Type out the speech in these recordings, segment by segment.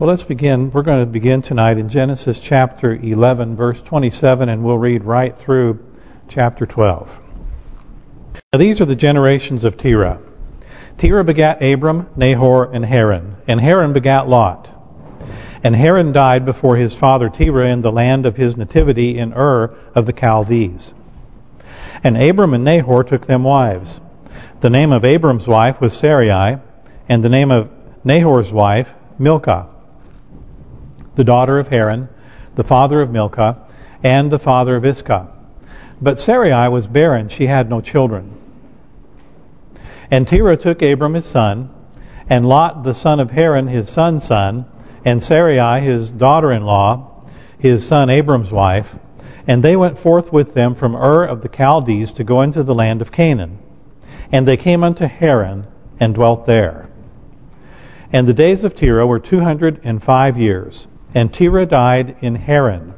Well, let's begin. We're going to begin tonight in Genesis chapter 11, verse 27, and we'll read right through chapter 12. Now, these are the generations of Terah. Terah begat Abram, Nahor, and Haran. And Haran begat Lot. And Haran died before his father Terah in the land of his nativity in Ur of the Chaldees. And Abram and Nahor took them wives. The name of Abram's wife was Sarai, and the name of Nahor's wife, Milcah the daughter of Haran, the father of Milcah, and the father of Iscah. But Sarai was barren, she had no children. And Terah took Abram his son, and Lot the son of Haran his son's son, and Sarai his daughter-in-law, his son Abram's wife, and they went forth with them from Ur of the Chaldees to go into the land of Canaan. And they came unto Haran, and dwelt there. And the days of Terah were two hundred and five years. And Terah died in Haran.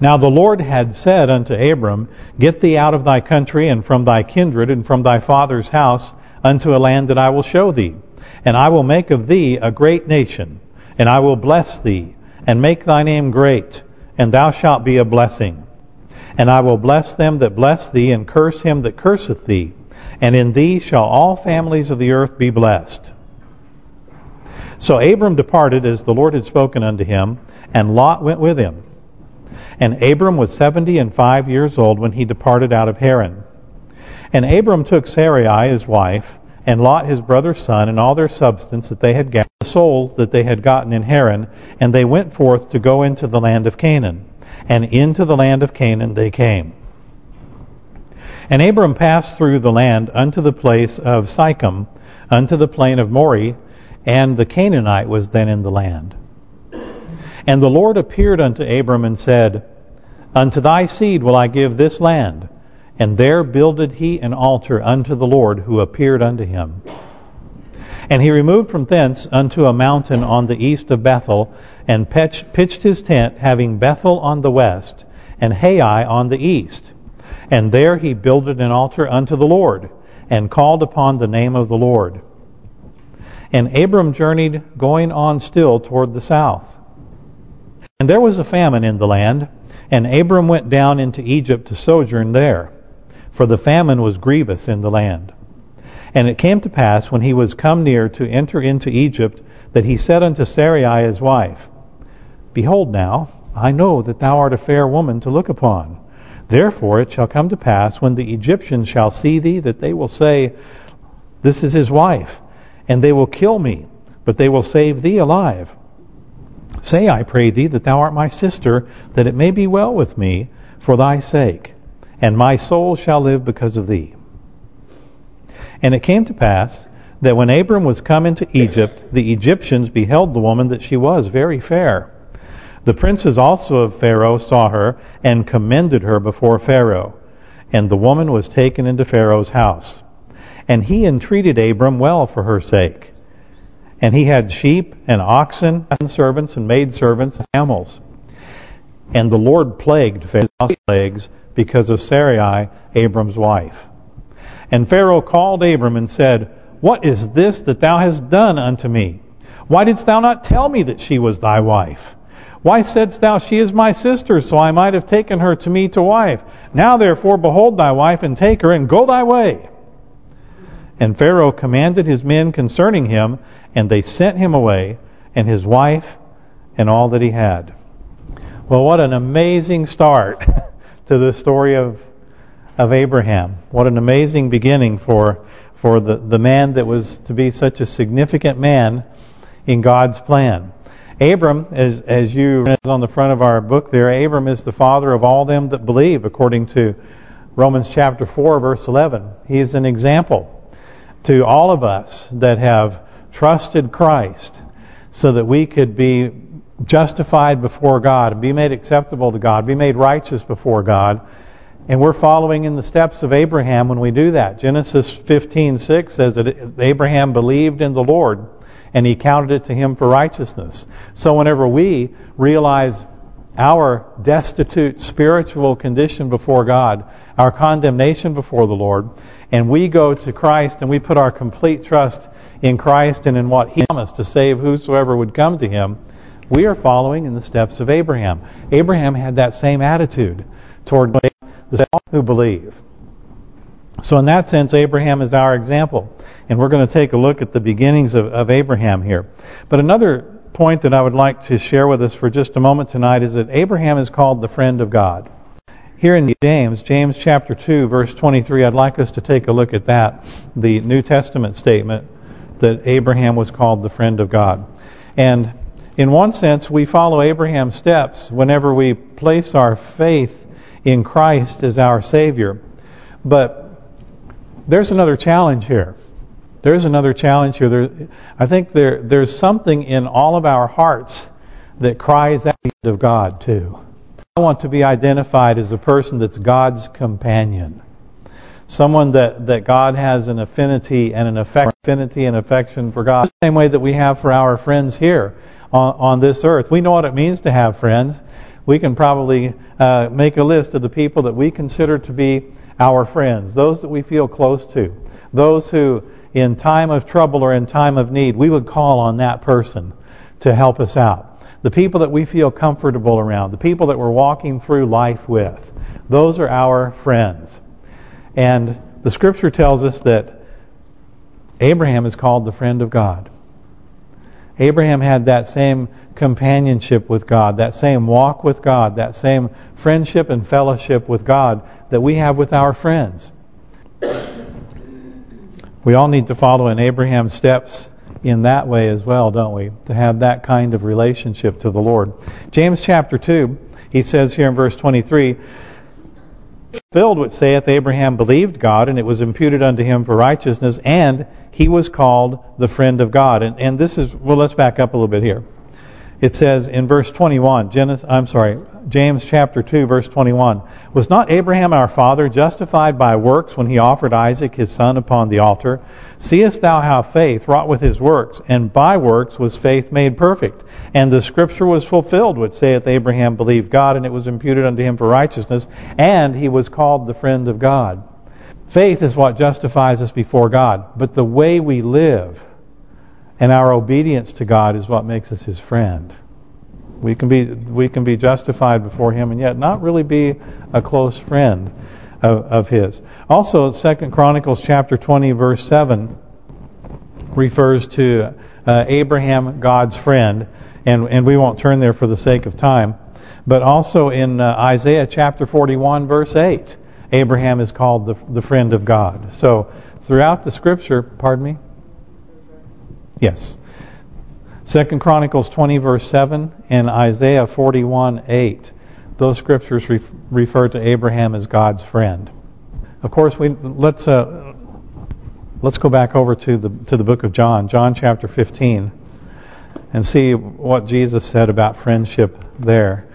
Now the Lord had said unto Abram, Get thee out of thy country, and from thy kindred, and from thy father's house, unto a land that I will show thee. And I will make of thee a great nation, and I will bless thee, and make thy name great, and thou shalt be a blessing. And I will bless them that bless thee, and curse him that curseth thee. And in thee shall all families of the earth be blessed. So Abram departed as the Lord had spoken unto him, and Lot went with him. And Abram was seventy and five years old when he departed out of Haran. And Abram took Sarai his wife, and Lot his brother's son, and all their substance that they had gathered, the souls that they had gotten in Haran, and they went forth to go into the land of Canaan. And into the land of Canaan they came. And Abram passed through the land unto the place of Sichem, unto the plain of Moreh, and the Canaanite was then in the land. And the Lord appeared unto Abram and said, Unto thy seed will I give this land. And there builded he an altar unto the Lord who appeared unto him. And he removed from thence unto a mountain on the east of Bethel, and pitched his tent, having Bethel on the west, and Hai on the east. And there he builded an altar unto the Lord, and called upon the name of the Lord. And Abram journeyed, going on still toward the south. And there was a famine in the land, and Abram went down into Egypt to sojourn there, for the famine was grievous in the land. And it came to pass, when he was come near to enter into Egypt, that he said unto Sarai his wife, Behold now, I know that thou art a fair woman to look upon. Therefore it shall come to pass, when the Egyptians shall see thee, that they will say, This is his wife and they will kill me, but they will save thee alive. Say, I pray thee, that thou art my sister, that it may be well with me for thy sake, and my soul shall live because of thee. And it came to pass that when Abram was come into Egypt, the Egyptians beheld the woman that she was very fair. The princes also of Pharaoh saw her, and commended her before Pharaoh. And the woman was taken into Pharaoh's house. And he entreated Abram well for her sake. And he had sheep and oxen and servants and maidservants and camels. And the Lord plagued Pharaoh's plagues because of Sarai, Abram's wife. And Pharaoh called Abram and said, What is this that thou hast done unto me? Why didst thou not tell me that she was thy wife? Why saidst thou, She is my sister, so I might have taken her to me to wife? Now therefore behold thy wife, and take her, and go thy way. And Pharaoh commanded his men concerning him, and they sent him away, and his wife, and all that he had. Well, what an amazing start to the story of of Abraham. What an amazing beginning for for the, the man that was to be such a significant man in God's plan. Abram, as as you read on the front of our book there, Abram is the father of all them that believe, according to Romans chapter 4, verse 11. He is an example to all of us that have trusted Christ so that we could be justified before God, be made acceptable to God, be made righteous before God. And we're following in the steps of Abraham when we do that. Genesis 15:6 says that Abraham believed in the Lord and he counted it to him for righteousness. So whenever we realize our destitute spiritual condition before God, our condemnation before the Lord, and we go to Christ and we put our complete trust in Christ and in what He promised to save whosoever would come to Him, we are following in the steps of Abraham. Abraham had that same attitude toward the who believe. So in that sense, Abraham is our example. And we're going to take a look at the beginnings of, of Abraham here. But another point that I would like to share with us for just a moment tonight is that Abraham is called the friend of God. Here in James, James chapter 2, verse 23, I'd like us to take a look at that, the New Testament statement that Abraham was called the friend of God. And in one sense, we follow Abraham's steps whenever we place our faith in Christ as our Savior. But there's another challenge here. There's another challenge here. There, I think there there's something in all of our hearts that cries out of God too. I want to be identified as a person that's God's companion. Someone that, that God has an affinity and an affinity and affection for God. The same way that we have for our friends here on, on this earth. We know what it means to have friends. We can probably uh, make a list of the people that we consider to be our friends, those that we feel close to, those who in time of trouble or in time of need, we would call on that person to help us out. The people that we feel comfortable around, the people that we're walking through life with, those are our friends. And the Scripture tells us that Abraham is called the friend of God. Abraham had that same companionship with God, that same walk with God, that same friendship and fellowship with God that we have with our friends. We all need to follow in Abraham's steps in that way as well, don't we? To have that kind of relationship to the Lord. James chapter 2, he says here in verse 23, Filled which saith Abraham believed God, and it was imputed unto him for righteousness, and he was called the friend of God. And, and this is, well, let's back up a little bit here. It says in verse 21, Genesis, I'm sorry, James chapter 2, verse 21, Was not Abraham our father justified by works when he offered Isaac his son upon the altar? Seest thou how faith wrought with his works, and by works was faith made perfect? And the scripture was fulfilled, which saith Abraham believed God, and it was imputed unto him for righteousness, and he was called the friend of God. Faith is what justifies us before God, but the way we live and our obedience to God is what makes us His friend. We can be we can be justified before Him and yet not really be a close friend of, of His. Also, Second Chronicles chapter 20 verse 7 refers to uh, Abraham, God's friend, and and we won't turn there for the sake of time. But also in uh, Isaiah chapter 41 verse 8, Abraham is called the the friend of God. So throughout the Scripture, pardon me. Yes. Second Chronicles 20 verse 7 and Isaiah 41 8. Those scriptures refer to Abraham as God's friend. Of course, we let's uh, let's go back over to the to the book of John, John chapter 15, and see what Jesus said about friendship there.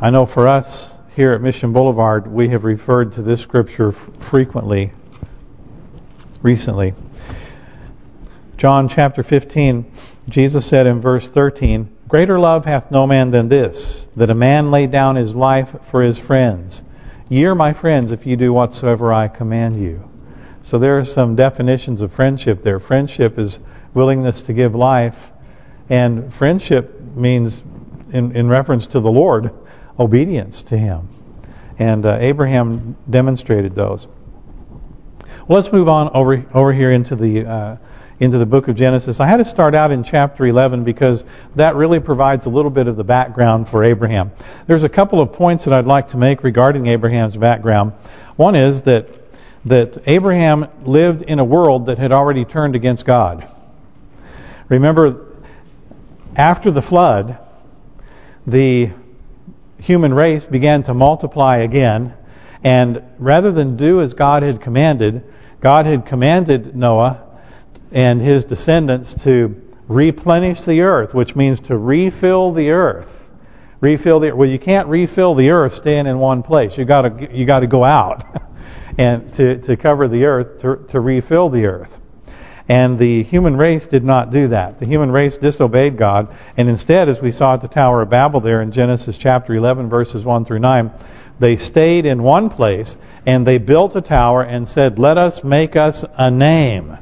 I know for us here at Mission Boulevard, we have referred to this scripture frequently recently. John chapter 15, Jesus said in verse 13, Greater love hath no man than this, that a man lay down his life for his friends. Ye are my friends if you do whatsoever I command you. So there are some definitions of friendship there. Friendship is willingness to give life, and friendship means, in, in reference to the Lord, obedience to Him. And uh, Abraham demonstrated those. Well, let's move on over over here into the uh, into the book of Genesis. I had to start out in chapter 11 because that really provides a little bit of the background for Abraham. There's a couple of points that I'd like to make regarding Abraham's background. One is that that Abraham lived in a world that had already turned against God. Remember, after the flood, the human race began to multiply again, and rather than do as God had commanded, God had commanded Noah and his descendants to replenish the earth, which means to refill the earth. Refill the well, you can't refill the earth staying in one place. You got to you got to go out and to to cover the earth to to refill the earth. And the human race did not do that. The human race disobeyed God, and instead, as we saw at the Tower of Babel there in Genesis chapter 11, verses 1 through 9, They stayed in one place and they built a tower and said, let us make us a name.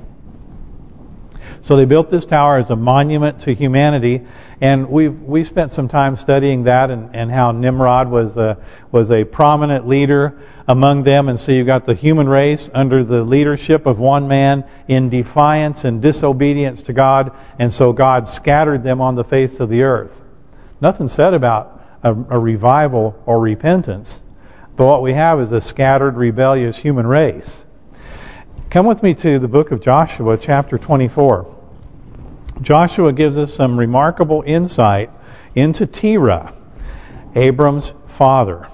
So they built this tower as a monument to humanity, and we we spent some time studying that and, and how Nimrod was a was a prominent leader among them, and so you've got the human race under the leadership of one man in defiance and disobedience to God, and so God scattered them on the face of the earth. Nothing said about a, a revival or repentance, but what we have is a scattered, rebellious human race. Come with me to the book of Joshua, chapter 24. Joshua gives us some remarkable insight into Terah, Abram's father.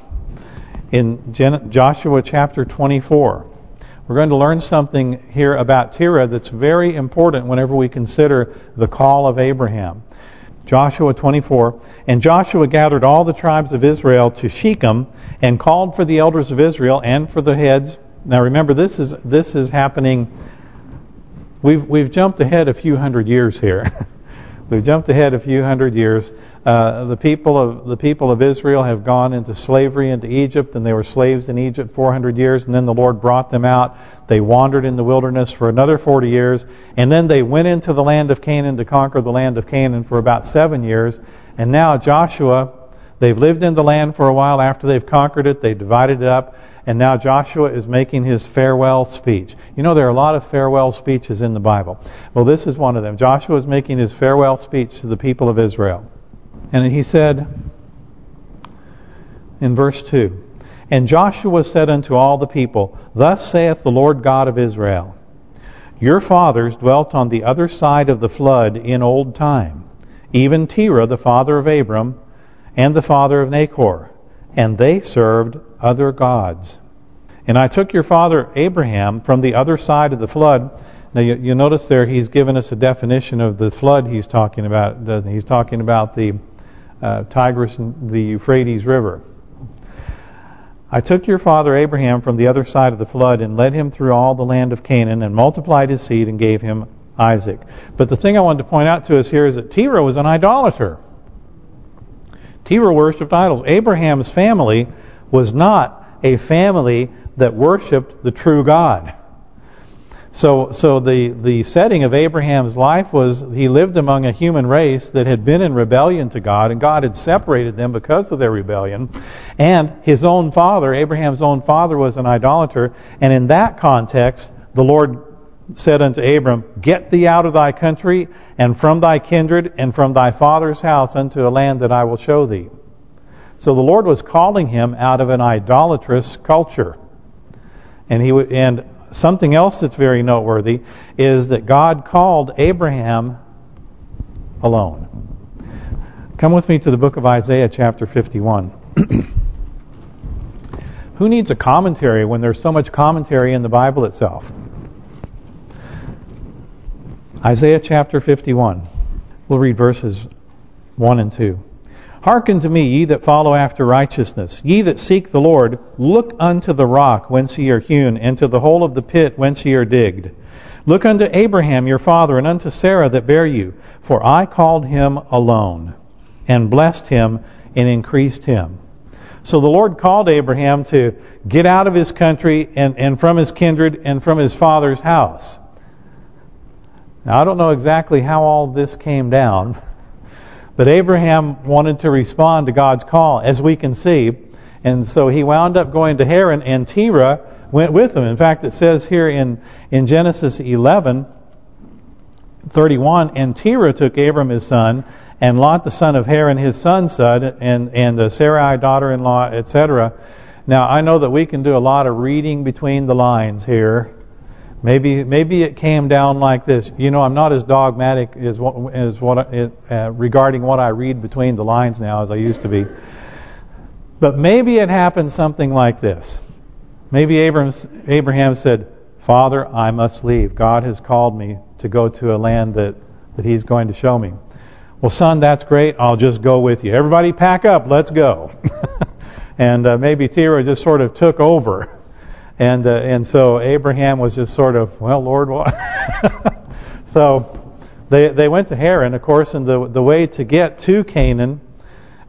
In Gen Joshua chapter 24, we're going to learn something here about Terah that's very important whenever we consider the call of Abraham. Joshua 24, And Joshua gathered all the tribes of Israel to Shechem and called for the elders of Israel and for the heads. Now remember, this is this is happening We've we've jumped ahead a few hundred years here. we've jumped ahead a few hundred years. Uh, the people of the people of Israel have gone into slavery into Egypt, and they were slaves in Egypt 400 years, and then the Lord brought them out. They wandered in the wilderness for another 40 years, and then they went into the land of Canaan to conquer the land of Canaan for about seven years. And now Joshua, they've lived in the land for a while after they've conquered it. They divided it up. And now Joshua is making his farewell speech. You know, there are a lot of farewell speeches in the Bible. Well, this is one of them. Joshua is making his farewell speech to the people of Israel. And he said, in verse 2, And Joshua said unto all the people, Thus saith the Lord God of Israel, Your fathers dwelt on the other side of the flood in old time, even Terah the father of Abram, and the father of Nahor, and they served other gods. And I took your father Abraham from the other side of the flood. Now you, you notice there he's given us a definition of the flood he's talking about. He's talking about the uh, Tigris and the Euphrates River. I took your father Abraham from the other side of the flood and led him through all the land of Canaan and multiplied his seed and gave him Isaac. But the thing I wanted to point out to us here is that Terah was an idolater. Terah worshipped idols. Abraham's family was not a family that worshipped the true God. So so the, the setting of Abraham's life was he lived among a human race that had been in rebellion to God, and God had separated them because of their rebellion. And his own father, Abraham's own father, was an idolater. And in that context, the Lord said unto Abram, Get thee out of thy country, and from thy kindred, and from thy father's house unto a land that I will show thee. So the Lord was calling him out of an idolatrous culture. And he and something else that's very noteworthy is that God called Abraham alone. Come with me to the book of Isaiah chapter 51. Who needs a commentary when there's so much commentary in the Bible itself? Isaiah chapter 51. We'll read verses 1 and 2. Hearken to me, ye that follow after righteousness. Ye that seek the Lord, look unto the rock whence ye are hewn, and to the hole of the pit whence ye are digged. Look unto Abraham your father, and unto Sarah that bare you. For I called him alone, and blessed him, and increased him. So the Lord called Abraham to get out of his country, and, and from his kindred, and from his father's house. Now, I don't know exactly how all this came down, but Abraham wanted to respond to God's call, as we can see. And so he wound up going to Haran, and Terah went with him. In fact, it says here in, in Genesis 11, 31, And Terah took Abram his son, and Lot the son of Haran his son's son, and, and the Sarai daughter-in-law, etc. Now, I know that we can do a lot of reading between the lines here. Maybe maybe it came down like this. You know, I'm not as dogmatic as what, as what uh, regarding what I read between the lines now as I used to be. But maybe it happened something like this. Maybe Abraham, Abraham said, Father, I must leave. God has called me to go to a land that, that He's going to show me. Well, son, that's great. I'll just go with you. Everybody pack up. Let's go. and uh, maybe Terah just sort of took over and uh, and so Abraham was just sort of, well, Lord, what? so they they went to Haran, of course, and the the way to get to Canaan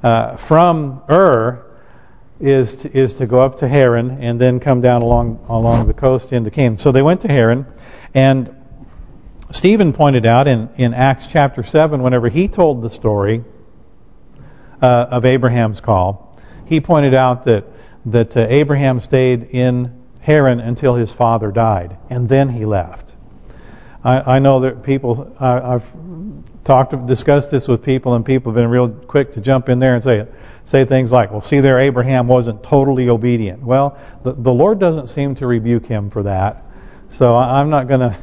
uh, from Ur is to, is to go up to Haran and then come down along along the coast into Canaan. So they went to Haran, and Stephen pointed out in in Acts chapter seven, whenever he told the story uh, of Abraham's call, he pointed out that that uh, Abraham stayed in Haran until his father died, and then he left. I, I know that people, I, I've talked, discussed this with people, and people have been real quick to jump in there and say say things like, well, see there, Abraham wasn't totally obedient. Well, the, the Lord doesn't seem to rebuke him for that. So I'm not going to,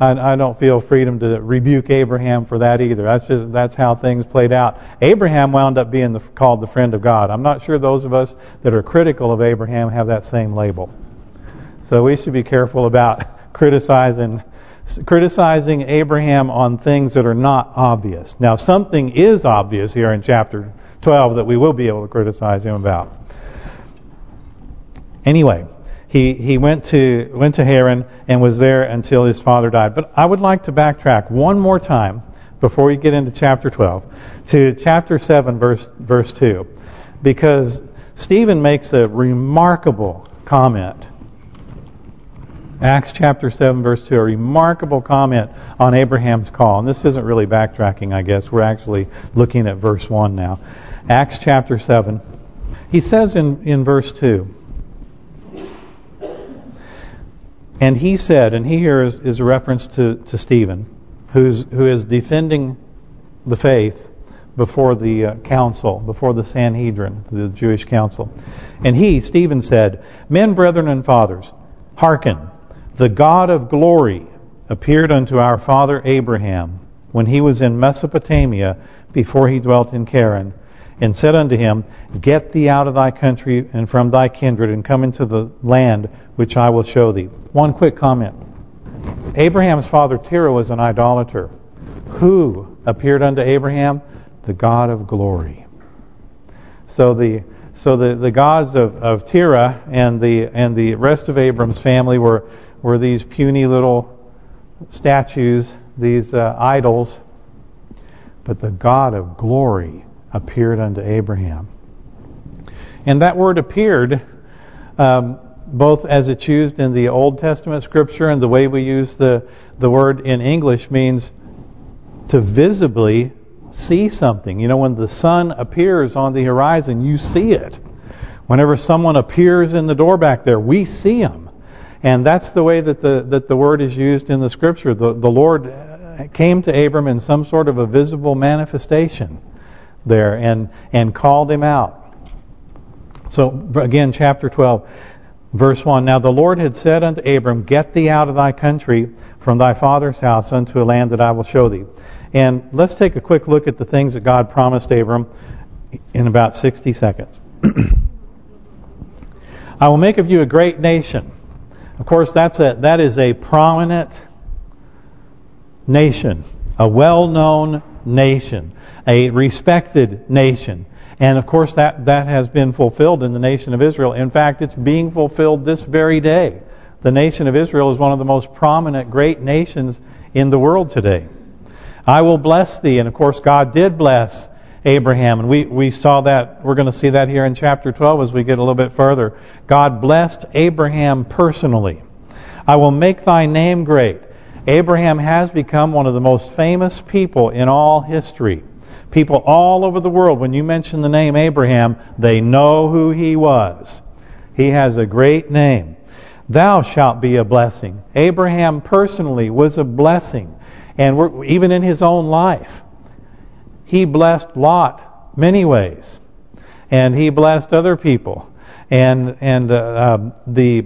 I don't feel freedom to rebuke Abraham for that either. That's just that's how things played out. Abraham wound up being the, called the friend of God. I'm not sure those of us that are critical of Abraham have that same label. So we should be careful about criticizing criticizing Abraham on things that are not obvious. Now, something is obvious here in chapter 12 that we will be able to criticize him about. Anyway, he he went to went to Haran and was there until his father died. But I would like to backtrack one more time before we get into chapter 12 to chapter 7 verse verse 2 because Stephen makes a remarkable comment Acts chapter 7 verse 2, a remarkable comment on Abraham's call. And this isn't really backtracking, I guess. We're actually looking at verse 1 now. Acts chapter 7. He says in, in verse 2, And he said, and he here is, is a reference to, to Stephen, who's who is defending the faith before the uh, council, before the Sanhedrin, the Jewish council. And he, Stephen, said, Men, brethren, and fathers, hearken. The God of glory appeared unto our father Abraham when he was in Mesopotamia before he dwelt in Charan, and said unto him, Get thee out of thy country and from thy kindred, and come into the land which I will show thee. One quick comment. Abraham's father Terah was an idolater. Who appeared unto Abraham? The God of glory. So the so the the gods of of Terah and the and the rest of Abram's family were were these puny little statues, these uh, idols. But the God of glory appeared unto Abraham. And that word appeared, um, both as it's used in the Old Testament scripture and the way we use the, the word in English means to visibly see something. You know, when the sun appears on the horizon, you see it. Whenever someone appears in the door back there, we see them. And that's the way that the that the word is used in the scripture. The the Lord came to Abram in some sort of a visible manifestation there and and called him out. So again, chapter 12, verse 1. Now the Lord had said unto Abram, Get thee out of thy country from thy father's house unto a land that I will show thee. And let's take a quick look at the things that God promised Abram in about 60 seconds. I will make of you a great nation. Of course, that's a that is a prominent nation, a well-known nation, a respected nation. And of course that that has been fulfilled in the nation of Israel. In fact, it's being fulfilled this very day. The nation of Israel is one of the most prominent great nations in the world today. I will bless thee. And of course God did bless Abraham. And we, we saw that, we're going to see that here in chapter 12 as we get a little bit further. God blessed Abraham personally. I will make thy name great. Abraham has become one of the most famous people in all history. People all over the world, when you mention the name Abraham, they know who he was. He has a great name. Thou shalt be a blessing. Abraham personally was a blessing. And even in his own life he blessed Lot many ways, and he blessed other people, and and uh, uh, the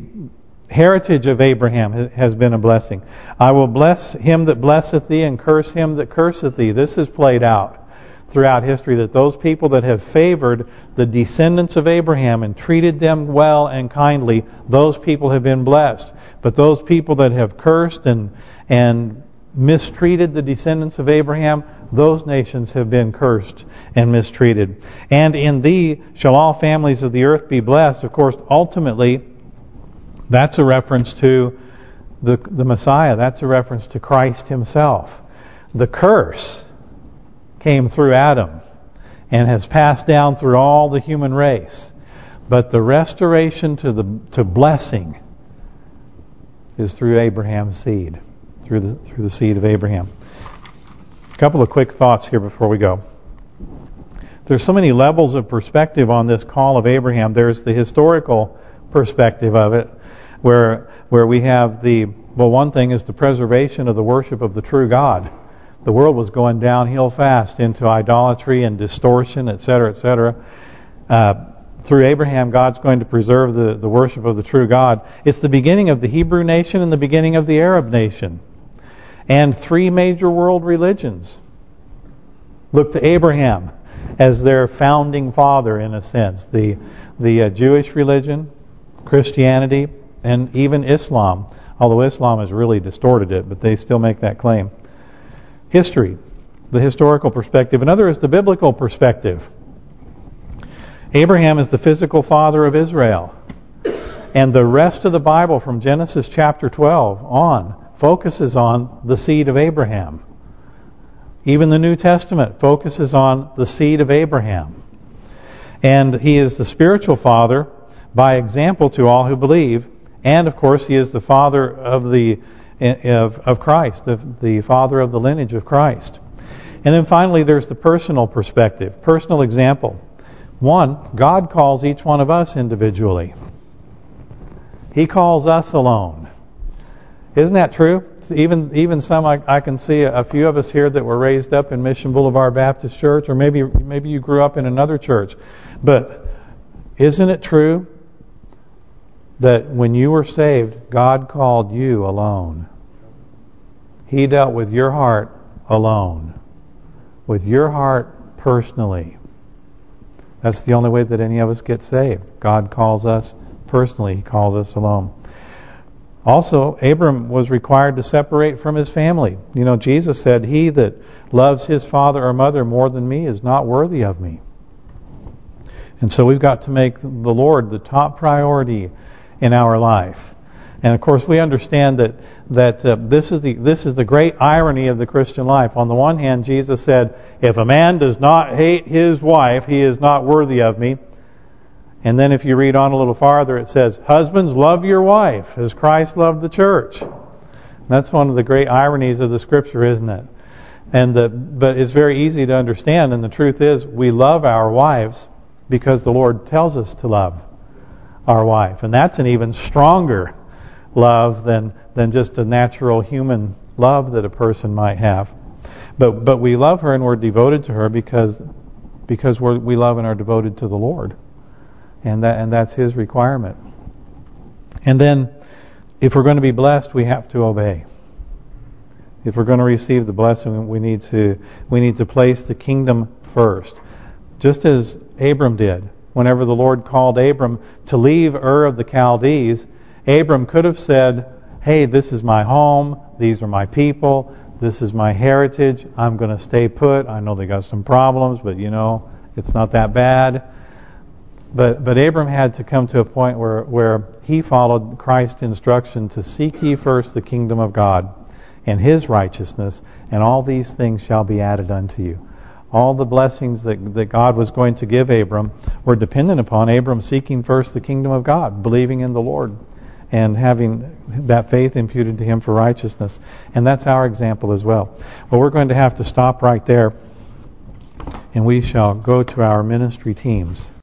heritage of Abraham has been a blessing. I will bless him that blesseth thee, and curse him that curseth thee. This is played out throughout history that those people that have favored the descendants of Abraham and treated them well and kindly, those people have been blessed. But those people that have cursed and and mistreated the descendants of Abraham, those nations have been cursed and mistreated. And in thee shall all families of the earth be blessed. Of course, ultimately, that's a reference to the the Messiah. That's a reference to Christ himself. The curse came through Adam and has passed down through all the human race. But the restoration to the to blessing is through Abraham's seed, through the through the seed of Abraham. A couple of quick thoughts here before we go. There's so many levels of perspective on this call of Abraham. There's the historical perspective of it, where where we have the well, one thing is the preservation of the worship of the true God. The world was going downhill fast into idolatry and distortion, etc., etc. Uh, through Abraham, God's going to preserve the, the worship of the true God. It's the beginning of the Hebrew nation and the beginning of the Arab nation. And three major world religions look to Abraham as their founding father, in a sense. The the uh, Jewish religion, Christianity, and even Islam. Although Islam has really distorted it, but they still make that claim. History, the historical perspective. Another is the biblical perspective. Abraham is the physical father of Israel. And the rest of the Bible from Genesis chapter 12 on focuses on the seed of Abraham. Even the New Testament focuses on the seed of Abraham. And he is the spiritual father by example to all who believe. And of course, he is the father of the of of Christ, the the father of the lineage of Christ. And then finally, there's the personal perspective, personal example. One, God calls each one of us individually. He calls us alone. Isn't that true? Even even some I, I can see a, few of us here that were raised up in Mission Boulevard Baptist Church, or maybe maybe you grew up in another church. But isn't it true that when you were saved, God called you alone? He dealt with your heart alone, with your heart personally. That's the only way that any of us get saved. God calls us personally. He calls us alone. Also, Abram was required to separate from his family. You know, Jesus said, He that loves his father or mother more than me is not worthy of me. And so we've got to make the Lord the top priority in our life. And of course, we understand that that uh, this is the this is the great irony of the Christian life. On the one hand, Jesus said, "If a man does not hate his wife, he is not worthy of me." And then if you read on a little farther, it says, "Husbands, love your wife as Christ loved the church." And that's one of the great ironies of the Scripture, isn't it? And the, but it's very easy to understand. And the truth is, we love our wives because the Lord tells us to love our wife, and that's an even stronger love than than just a natural human love that a person might have. But but we love her and we're devoted to her because because we we love and are devoted to the Lord, and that and that's His requirement. And then, if we're going to be blessed, we have to obey. If we're going to receive the blessing, we need to we need to place the kingdom first, just as Abram did. Whenever the Lord called Abram to leave Ur of the Chaldees, Abram could have said, hey, this is my home, these are my people, this is my heritage, I'm going to stay put. I know they got some problems, but you know, it's not that bad. But but Abram had to come to a point where where he followed Christ's instruction to seek ye first the kingdom of God and His righteousness, and all these things shall be added unto you. All the blessings that that God was going to give Abram were dependent upon Abram seeking first the kingdom of God, believing in the Lord and having that faith imputed to him for righteousness. And that's our example as well. Well, we're going to have to stop right there, and we shall go to our ministry teams.